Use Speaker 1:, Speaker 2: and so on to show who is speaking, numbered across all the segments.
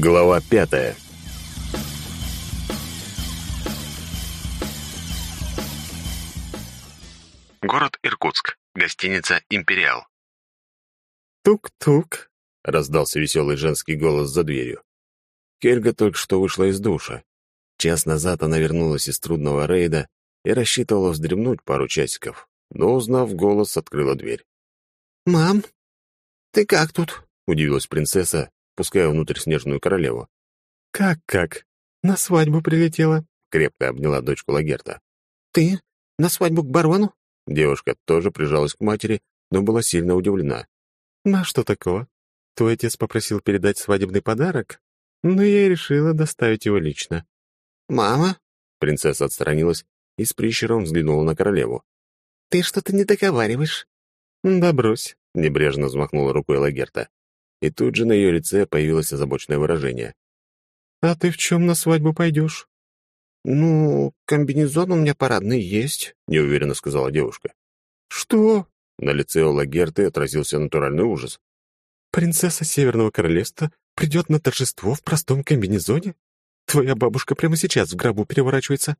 Speaker 1: Глава пятая
Speaker 2: Город Иркутск. Гостиница «Империал».
Speaker 1: «Тук-тук», — раздался веселый женский голос за дверью. Хельга только что вышла из душа. Час назад она вернулась из трудного рейда и рассчитывала вздремнуть пару часиков, но, узнав голос, открыла дверь.
Speaker 3: «Мам, ты как тут?»
Speaker 1: — удивилась принцесса, пуская внутрь снежную королеву.
Speaker 3: «Как-как? На свадьбу прилетела?»
Speaker 1: — крепко обняла дочку Лагерта.
Speaker 3: «Ты? На свадьбу к барону?»
Speaker 1: Девушка тоже прижалась к матери, но была сильно удивлена.
Speaker 3: «На что такого? Твой отец попросил передать свадебный подарок, но я и решила доставить его лично». «Мама?»
Speaker 1: — принцесса отстранилась и с прищером взглянула на королеву.
Speaker 3: «Ты что-то не договариваешь?» «Да брось», — небрежно взмахнула рукой Лагерта.
Speaker 1: И тут же на ее лице появилось озабоченное выражение.
Speaker 3: «А ты в чем на свадьбу пойдешь?» «Ну, комбинезон у меня парадный есть», — неуверенно сказала девушка. «Что?» — на лице у Лагерты отразился натуральный ужас. «Принцесса Северного Королевства придет на торжество в простом комбинезоне? Твоя бабушка прямо сейчас в гробу переворачивается».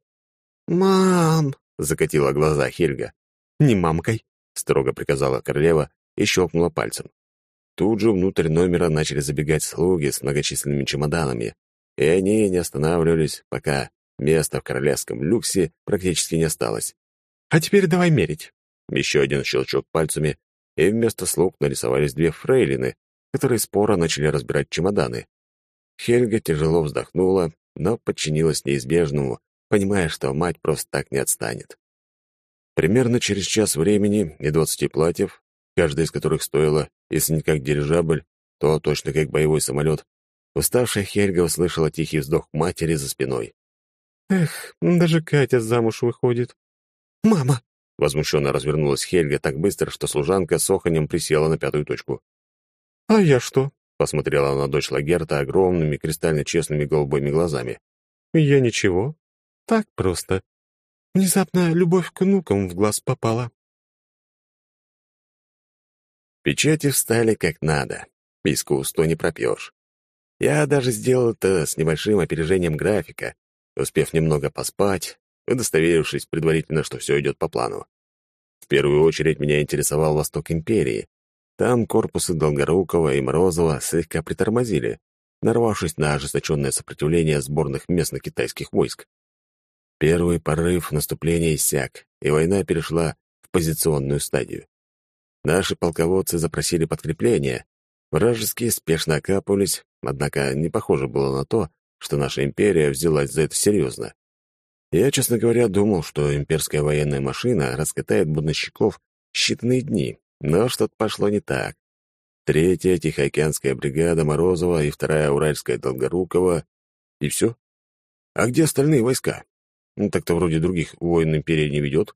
Speaker 3: «Мам!» — закатила глаза Хельга. «Не мамкой», — строго приказала королева и щелкнула пальцем. Тут же внутрь номера начали забегать слуги с многочисленными чемоданами, и они не останавливались, пока места в королевском люксе практически не осталось. «А теперь давай мерить». Еще один щелчок пальцами, и вместо слуг нарисовались две фрейлины, которые споро начали разбирать чемоданы. Хельга тяжело вздохнула, но подчинилась неизбежному, понимая, что мать просто так не отстанет. Примерно через час времени и двадцати платьев, каждая из которых стоила, если не как дирижабль, то точно как боевой самолет, уставшая Хельга услышала тихий вздох матери за спиной. «Эх, даже Катя замуж выходит».
Speaker 1: «Мама!» — возмущенно развернулась Хельга так быстро, что служанка с оханем присела на пятую точку.
Speaker 3: «А я что?»
Speaker 1: — посмотрела на дочь Лагерта огромными кристально честными голубыми глазами.
Speaker 3: «Я ничего. Так просто. Внезапно любовь к внукам в глаз попала».
Speaker 1: Печати встали как надо. Искусство не пропьешь. Я даже сделал это с небольшим опережением графика, успев немного поспать, удостоверившись предварительно, что все идет по плану. В первую очередь меня интересовал восток империи. Там корпусы Долгорукова и Морозова слегка притормозили, нарвавшись на ожесточенное сопротивление сборных местных китайских войск. Первый порыв наступления иссяк, и война перешла в позиционную стадию. Наши полководцы запросили подкрепление, вражеские спешно окапывались, однако не похоже было на то, что наша империя взялась за это серьезно. Я, честно говоря, думал, что имперская военная машина раскатает буднощиков считанные дни, но что-то пошло не так. Третья Тихоокеанская бригада Морозова и вторая Уральская Долгорукова. И все? А где остальные войска? Ну, так-то вроде других войн империя не ведет.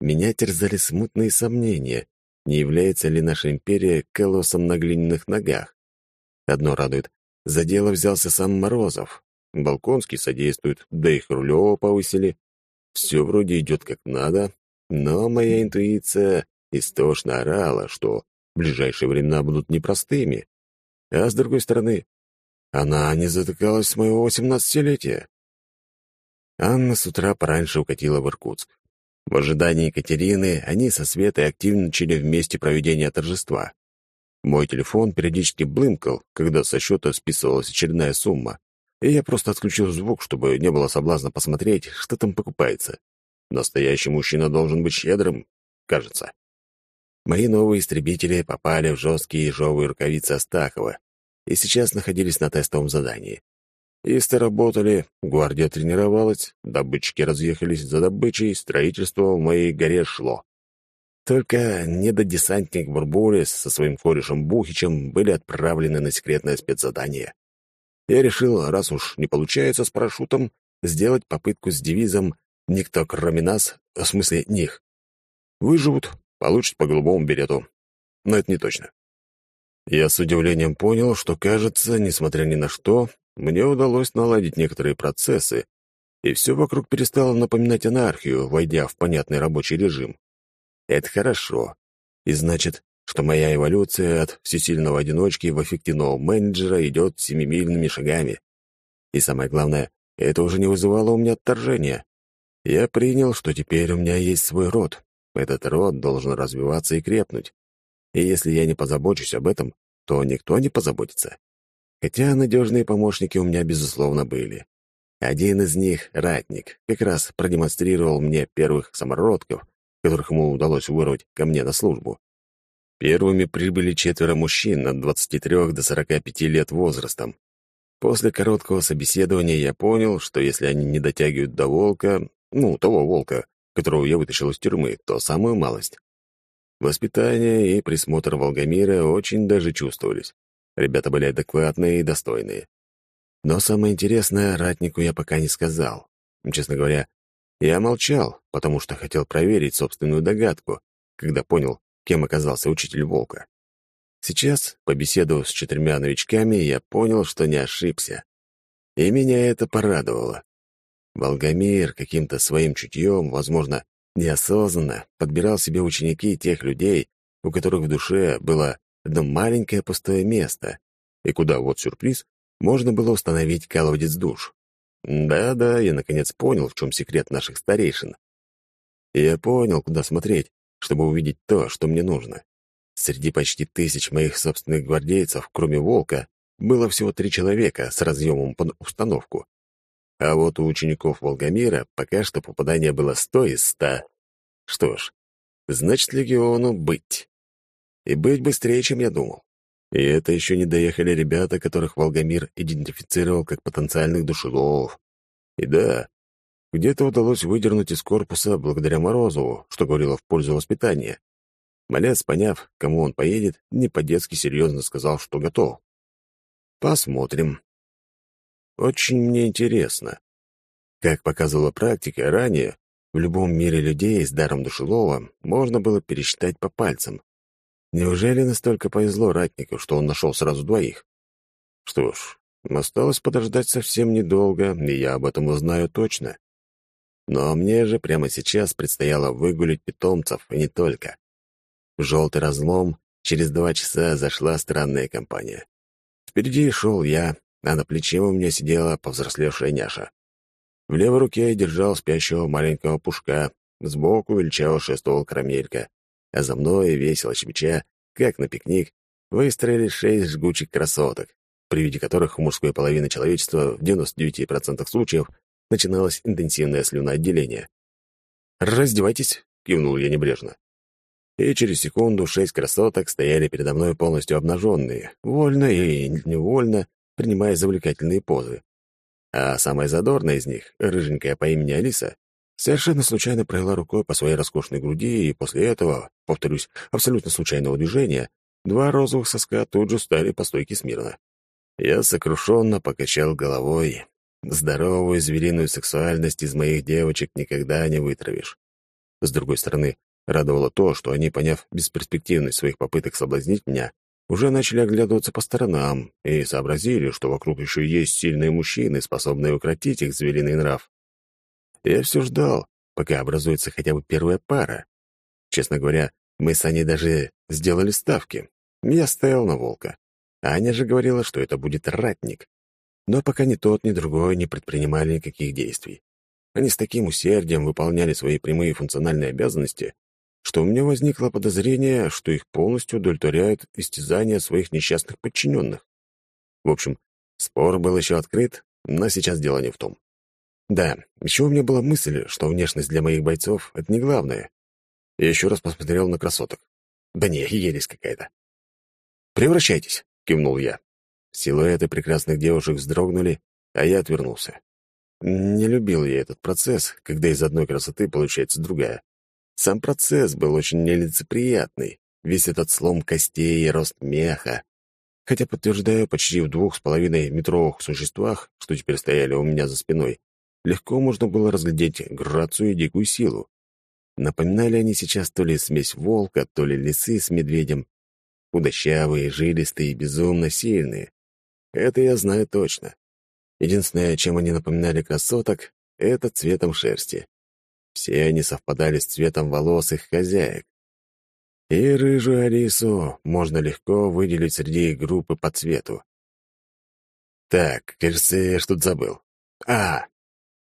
Speaker 1: Меня терзали смутные сомнения, не является ли наша империя колоссом на глиняных ногах. Одно радует, за дело взялся сам Морозов. Балконский содействует, да и Хрулева повысили. Все вроде идет как надо, но моя интуиция истошно орала, что ближайшие времена будут непростыми. А с другой стороны, она не затыкалась с моего восемнадцатилетия. Анна с утра пораньше укатила в Иркутск. В ожидании Екатерины они со Светой активничали вместе проведения торжества. Мой телефон периодически блымкал, когда со счета списывалась очередная сумма, и я просто отключил звук, чтобы не было соблазна посмотреть, что там покупается. Настоящий мужчина должен быть щедрым, кажется. Мои новые истребители попали в жесткие ежовые рукавицы Астахова и сейчас находились на тестовом задании. Исты работали, гвардия тренировалась, добытчики разъехались за добычей, строительство в моей горе шло. Только недодесантник Бурбулис со своим корешем Бухичем были отправлены на секретное спецзадание. Я решил, раз уж не получается с парашютом, сделать попытку с девизом «Никто, кроме нас», в смысле них. Выживут, получат по голубому берету. Но это не точно. Я с удивлением понял, что, кажется, несмотря ни на что, мне удалось наладить некоторые процессы, и все вокруг перестало напоминать анархию, войдя в понятный рабочий режим. Это хорошо. И значит, что моя эволюция от всесильного одиночки в эффективного менеджера идет семимильными шагами. И самое главное, это уже не вызывало у меня отторжения. Я принял, что теперь у меня есть свой род. Этот род должен развиваться и крепнуть. И если я не позабочусь об этом, то никто не позаботится. Хотя надежные помощники у меня, безусловно, были. Один из них, ратник, как раз продемонстрировал мне первых самородков, которых ему удалось вырвать ко мне на службу. Первыми прибыли четверо мужчин от 23 до 45 лет возрастом. После короткого собеседования я понял, что если они не дотягивают до волка, ну, того волка, которого я вытащил из тюрьмы, то самую малость. Воспитание и присмотр Волгомира очень даже чувствовались. Ребята были адекватные и достойные. Но самое интересное ратнику я пока не сказал. Честно говоря, я молчал, потому что хотел проверить собственную догадку, когда понял, кем оказался учитель Волка. Сейчас, побеседовав с четырьмя новичками, я понял, что не ошибся. И меня это порадовало. Волгомир каким-то своим чутьем, возможно, неосознанно подбирал себе ученики тех людей, у которых в душе было одно маленькое пустое место, и куда, вот сюрприз, можно было установить колодец душ. Да-да, я наконец понял, в чем секрет наших старейшин. Я понял, куда смотреть, чтобы увидеть то, что мне нужно. Среди почти тысяч моих собственных гвардейцев, кроме Волка, было всего три человека с разъемом под установку. А вот у учеников Волгомира пока что попадание было сто из ста. Что ж, значит, легиону быть. И быть быстрее, чем я думал. И это еще не доехали ребята, которых Волгомир идентифицировал как потенциальных душелов. И да, где-то удалось выдернуть из корпуса благодаря Морозову, что говорило в пользу воспитания. Малец, поняв, кому он поедет, не по-детски серьезно сказал, что готов. Посмотрим. Очень мне интересно. Как показывала практика, ранее в любом мире людей с даром душелова можно было пересчитать по пальцам. Неужели настолько повезло ратнику, что он нашел сразу двоих? Что ж, осталось подождать совсем недолго, и я об этом узнаю точно. Но мне же прямо сейчас предстояло выгулить питомцев, и не только. В желтый разлом через два часа зашла странная компания. Впереди шел я, а на плече у меня сидела повзрослевшая няша. В левой руке я держал спящего маленького пушка, сбоку величаво шествовал карамелька, а за мной, весело щебеча, как на пикник, выстроили шесть жгучих красоток, при виде которых у мужской половины человечества в 99% случаев начиналось интенсивное слюноотделение. «Раздевайтесь», — кивнул я небрежно. И через секунду шесть красоток стояли передо мной полностью обнаженные, вольно и невольно, принимая завлекательные позы. А самая задорная из них, рыженькая по имени Алиса, совершенно случайно провела рукой по своей роскошной груди, и после этого, повторюсь, абсолютно случайного движения, два розовых соска тут же стали по стойке смирно. Я сокрушенно покачал головой, Здоровую звериную сексуальность из моих девочек никогда не вытравишь. С другой стороны, радовало то, что они, поняв бесперспективность своих попыток соблазнить меня, уже начали оглядываться по сторонам и сообразили, что вокруг еще есть сильные мужчины, способные укротить их звериный нрав. Я все ждал, пока образуется хотя бы первая пара. Честно говоря, мы с Аней даже сделали ставки. Я стоял на волка. Аня же говорила, что это будет ратник. Но пока ни тот, ни другой не предпринимали никаких действий. Они с таким усердием выполняли свои прямые функциональные обязанности, что у меня возникло подозрение, что их полностью удовлетворяют истязания своих несчастных подчиненных. В общем, спор был еще открыт, но сейчас дело не в том. Да, еще у меня была мысль, что внешность для моих бойцов — это не главное. Я еще раз посмотрел на красоток. Да не, ересь какая-то. «Превращайтесь», — кивнул я. Силуэты прекрасных девушек вздрогнули, а я отвернулся. Не любил я этот процесс, когда из одной красоты получается другая. Сам процесс был очень нелицеприятный, весь этот слом костей и рост меха. Хотя, подтверждаю, почти в двух с половиной метровых существах, что теперь стояли у меня за спиной, легко можно было разглядеть грацию и дикую силу. Напоминали они сейчас то ли смесь волка, то ли лисы с медведем. Худощавые, жилистые, безумно сильные. Это я знаю точно. Единственное, чем они напоминали красоток, это цветом шерсти. Все они совпадали с цветом волос их хозяек. И рыжую Алису можно легко выделить среди группы по цвету. Так, кажется, я что-то забыл. А!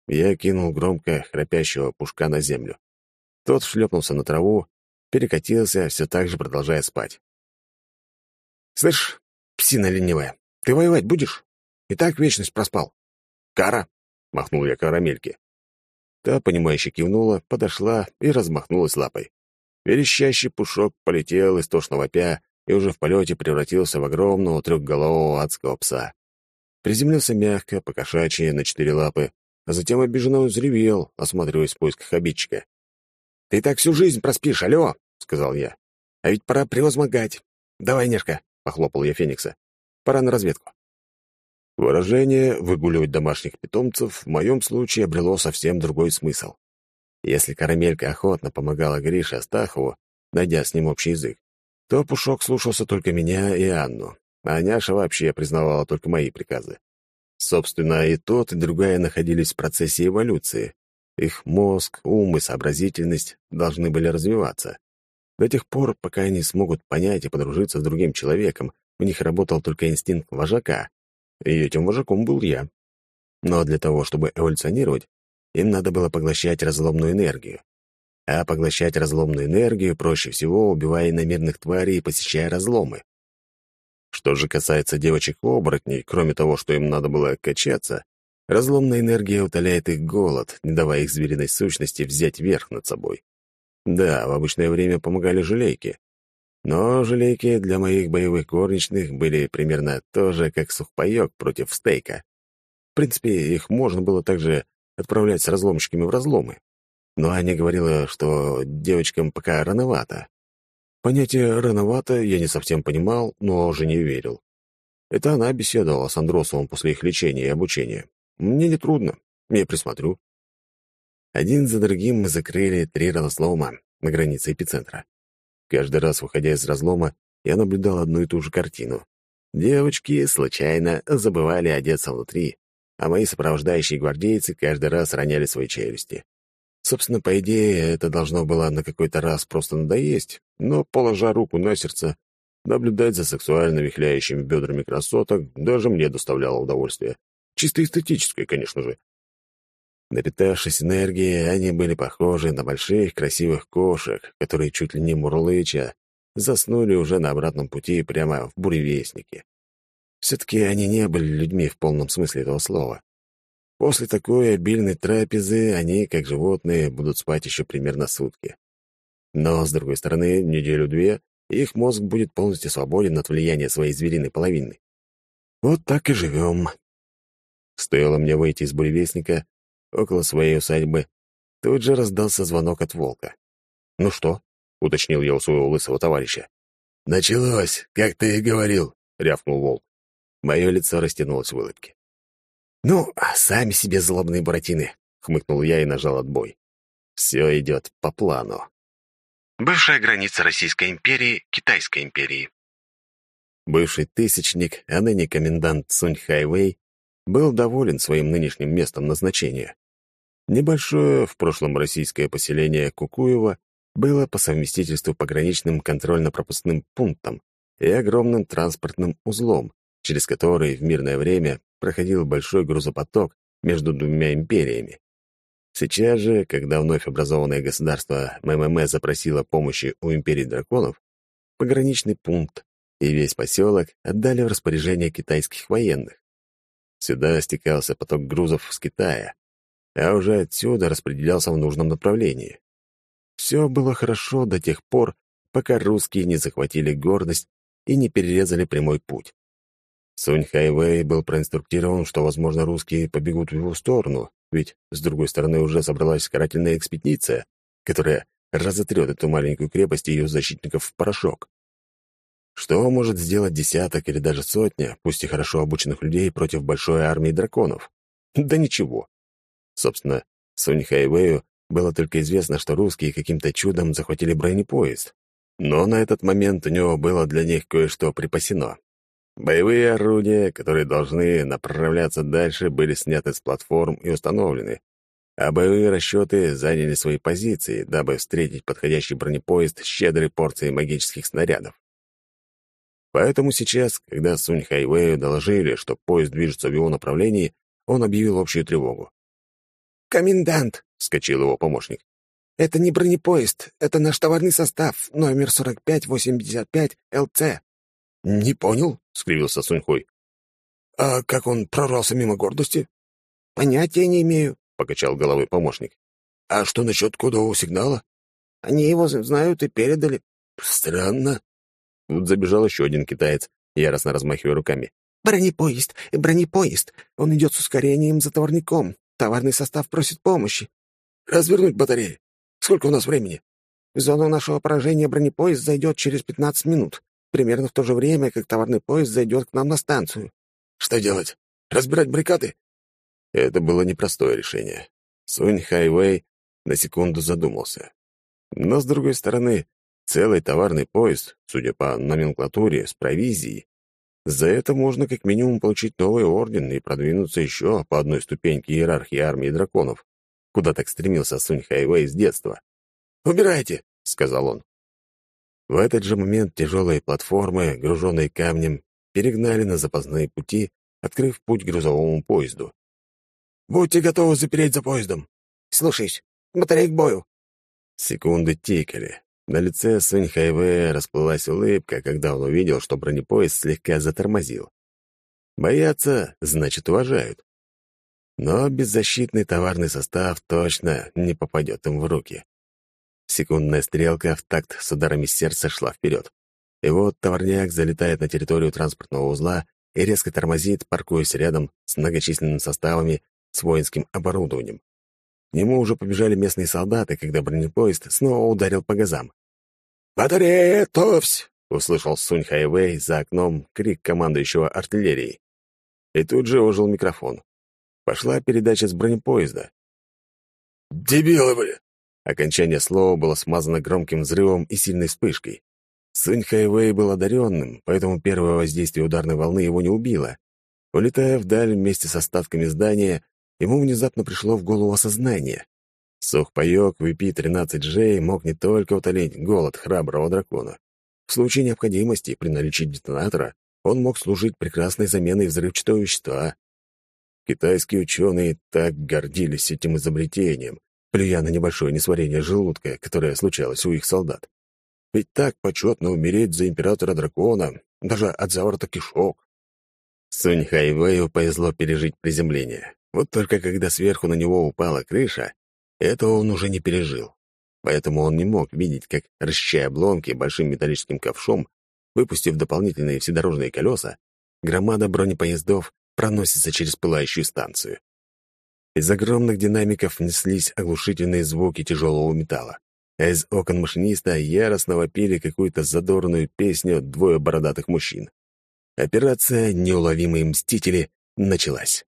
Speaker 1: Я кинул громко храпящего пушка на землю. Тот шлепнулся на траву, перекатился, все так же продолжая спать. «Слышь, псина ленивая, ты воевать будешь? И так вечность проспал». «Кара!» — махнул я карамельке. Та, понимающе кивнула, подошла и размахнулась лапой. Верещащий пушок полетел истошно вопя и уже в полете превратился в огромного трехголового адского пса. Приземлился мягко, покошачьи, на четыре лапы, а затем обиженно взревел, осматриваясь в поисках обидчика. «Ты так всю жизнь проспишь, алло!» — сказал я. «А ведь пора превозмогать. Давай, Нешка!» — похлопал я Феникса. «Пора на разведку». Выражение «выгуливать домашних питомцев» в моем случае обрело совсем другой смысл. Если карамелька охотно помогала Грише Астахову, найдя с ним общий язык, то Пушок слушался только меня и Анну, а Няша вообще признавала только мои приказы. Собственно, и тот, и другая находились в процессе эволюции. Их мозг, ум и сообразительность должны были развиваться. До тех пор, пока они смогут понять и подружиться с другим человеком, у них работал только инстинкт вожака, и этим вожаком был я. Но для того, чтобы эволюционировать, им надо было поглощать разломную энергию. А поглощать разломную энергию проще всего, убивая иномерных тварей и посещая разломы. Что же касается девочек-оборотней, кроме того, что им надо было качаться, разломная энергия утоляет их голод, не давая их звериной сущности взять верх над собой. Да, в обычное время помогали желейки, но желейки для моих боевых горничных были примерно то же, как сухпайок против стейка. В принципе, их можно было также отправлять с разломщиками в разломы. Но Аня говорила, что девочкам пока рановато. Понятие «рановато» я не совсем понимал, но уже не верил. Это она беседовала с Андросовым после их лечения и обучения. Мне не трудно, я присмотрю. Один за другим мы закрыли три разлома на границе эпицентра. Каждый раз, выходя из разлома, я наблюдал одну и ту же картину. Девочки случайно забывали одеться внутри, а мои сопровождающие гвардейцы каждый раз роняли свои челюсти. Собственно, по идее, это должно было на какой-то раз просто надоесть, но, положа руку на сердце, наблюдать за сексуально вихляющими бедрами красоток даже мне доставляло удовольствие. Чисто эстетическое, конечно же. Напитавшись энергией, они были похожи на больших красивых кошек, которые чуть ли не мурлыча заснули уже на обратном пути прямо в буревестнике. Все-таки они не были людьми в полном смысле этого слова. После такой обильной трапезы они, как животные, будут спать еще примерно сутки. Но, с другой стороны, неделю-две их мозг будет полностью свободен от влияния своей звериной половины. Вот так и живем. Стоило мне выйти из буревестника, около своей усадьбы, тут же раздался звонок от волка. «Ну что?» — уточнил я у своего лысого товарища. «Началось, как ты и говорил», — рявкнул волк. Мое лицо растянулось в улыбке. «Ну, сами себе злобные буратины», — хмыкнул я и нажал отбой. «Все идет по плану».
Speaker 2: Бывшая граница Российской империи, Китайской империи.
Speaker 1: Бывший тысячник, а ныне комендант Сунь Хайвей, был доволен своим нынешним местом назначения. Небольшое в прошлом российское поселение Кукуево было по совместительству пограничным контрольно-пропускным пунктом и огромным транспортным узлом, через который в мирное время проходил большой грузопоток между двумя империями. Сейчас же, когда вновь образованное государство МММ запросило помощи у империи драконов, пограничный пункт и весь поселок отдали в распоряжение китайских военных. Сюда стекался поток грузов с Китая, а уже отсюда распределялся в нужном направлении. Все было хорошо до тех пор, пока русские не захватили гордость и не перерезали прямой путь. Сунь Хайвей был проинструктирован, что, возможно, русские побегут в его сторону, ведь, с другой стороны, уже собралась карательная экспедиция, которая разотрет эту маленькую крепость и ее защитников в порошок. Что может сделать десяток или даже сотня, пусть и хорошо обученных людей против большой армии драконов? Да ничего. Собственно, Сунь Хайвею было только известно, что русские каким-то чудом захватили бронепоезд. Но на этот момент у него было для них кое-что припасено. Боевые орудия, которые должны направляться дальше, были сняты с платформ и установлены. а боевые расчеты заняли свои позиции, дабы встретить подходящий бронепоезд с щедрой порцией магических снарядов. Поэтому сейчас, когда Сунь Хайвею доложили, что поезд движется в его направлении, он объявил общую тревогу.
Speaker 3: «Комендант!» — вскочил его помощник. «Это не бронепоезд, это наш товарный состав, номер 4585 ЛЦ».
Speaker 1: «Не понял», — скривился Суньхой. «А как он прорвался мимо гордости?»
Speaker 3: «Понятия не имею», —
Speaker 1: покачал головой помощник. «А что насчет кодового сигнала?»
Speaker 3: «Они его знают и передали».
Speaker 1: «Странно». Тут забежал еще один китаец, яростно размахивая руками.
Speaker 3: «Бронепоезд! Бронепоезд! Он идет с ускорением за товарником. Товарный состав просит помощи».
Speaker 1: «Развернуть батареи. Сколько у нас времени?»
Speaker 3: «В зону нашего поражения бронепоезд зайдет через 15 минут, примерно в то же время, как товарный поезд зайдет к нам на станцию».
Speaker 1: «Что делать? Разбирать баррикады?» Это было непростое решение. Сунь Хайвей на секунду задумался. Но, с другой стороны, целый товарный поезд, судя по номенклатуре, с провизией, за это можно как минимум получить новый орден и продвинуться еще по одной ступеньке иерархии армии драконов, куда так стремился Сунь Хайвей с детства. «Убирайте!» — сказал он. В этот же момент тяжелые платформы, груженные камнем, перегнали на запасные пути, открыв путь грузовому поезду.
Speaker 3: «Будьте готовы запереть за поездом!» «Слушаюсь! Батарей к бою!»
Speaker 1: Секунды тикали. На лице Сунь Хайвея расплылась улыбка, когда он увидел, что бронепоезд слегка затормозил. Боятся, значит, уважают. Но беззащитный товарный состав точно не попадет им в руки. Секундная стрелка в такт с ударами сердца шла вперед. И вот товарняк залетает на территорию транспортного узла и резко тормозит, паркуясь рядом с многочисленными составами с воинским оборудованием. К нему уже побежали местные солдаты, когда бронепоезд снова ударил по газам.
Speaker 3: «Батарея, товсь!»
Speaker 1: — услышал Сунь Хайвей за окном крик командующего артиллерией. И тут же ожил микрофон. Пошла передача с бронепоезда.
Speaker 3: «Дебилы вы!»
Speaker 1: Окончание слова было смазано громким взрывом и сильной вспышкой. Сунь Хайвей был одаренным, поэтому первое воздействие ударной волны его не убило. Улетая вдаль вместе с остатками здания, ему внезапно пришло в голову осознание. Сухпайок VP-13J мог не только утолить голод храброго дракона. В случае необходимости, при наличии детонатора, он мог служить прекрасной заменой взрывчатого вещества. Китайские ученые так гордились этим изобретением, плюя на небольшое несварение желудка, которое случалось у их солдат. Ведь так почетно умереть за императора дракона, даже от заворота кишок. Сунь Хайвею повезло пережить приземление. Вот только когда сверху на него упала крыша, этого он уже не пережил. Поэтому он не мог видеть, как, расчищая обломки большим металлическим ковшом, выпустив дополнительные вседорожные колеса, громада бронепоездов проносится через пылающую станцию. Из огромных динамиков неслись оглушительные звуки тяжелого металла, из окон машиниста яростно вопили какую-то задорную песню двое бородатых мужчин. Операция «Неуловимые мстители» началась.